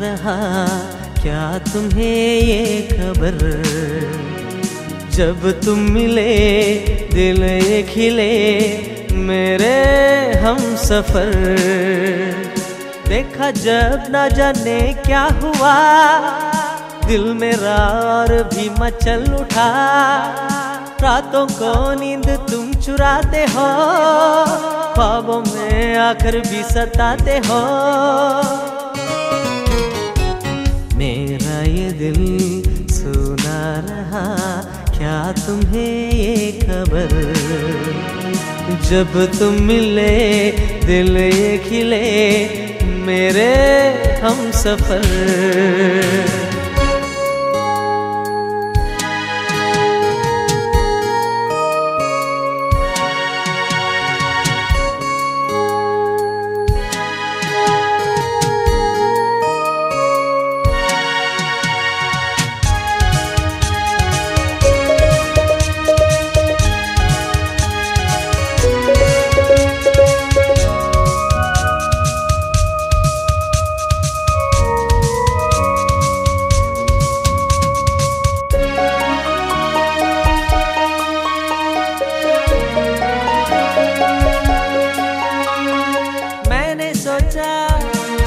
रहा, क्या तुम्हें ये खबर? जब तुम मिले, दिल ये खिले, मेरे हम सफ़र। देखा जब न जाने क्या हुआ, दिल मेरा और भी मचल उठा। रातों को नींद तुम चुराते हो, ख्वाबों में आकर भी सताते हो। दिल सुना रहा, क्या तुम्हें ये खबर? जब तुम मिले, दिल ये खिले, मेरे हम सफ़र।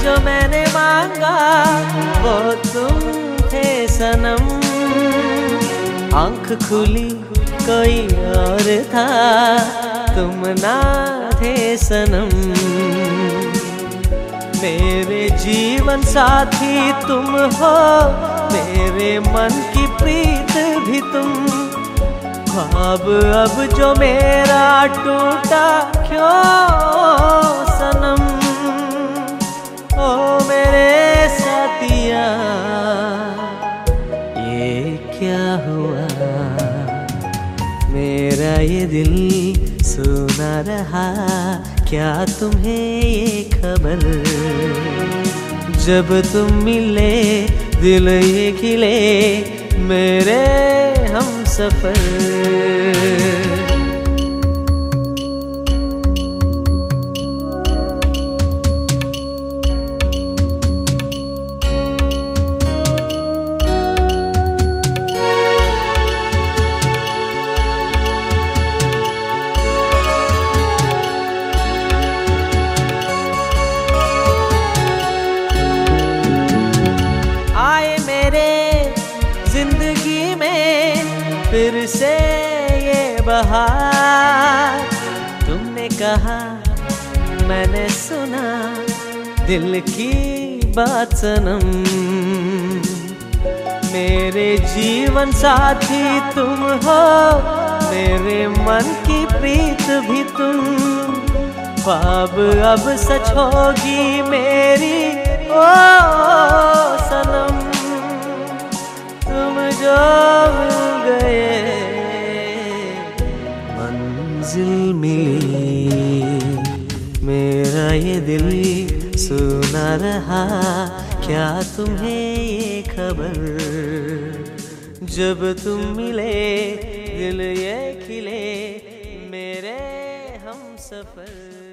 जो मैंने मांगा वो तुम थे सनम। आँख खुली कोई और था, तुम ना थे सनम। मेरे जीवन साथी तुम हो, मेरे मन की प्रीत भी तुम। ख्वाब अब जो मेरा टूटा, क्यों सनम? हुआ। मेरा ये दिल सुना रहा, क्या तुम्हें ये खबर? जब तुम मिले, दिल ये खिले, मेरे हम सफ़र। फिर से ये बहार। तुमने कहा, मैंने सुना, दिल की बात सनम। मेरे जीवन साथी तुम हो, मेरे मन की प्रीत भी तुम। ख्वाब अब सच होगी मेरी, ओ मंजिल मिली। मेरा ये दिल सुना रहा, क्या तुम्हें ये खबर? जब तुम मिले, दिल ये खिले, मेरे हम सफ़र।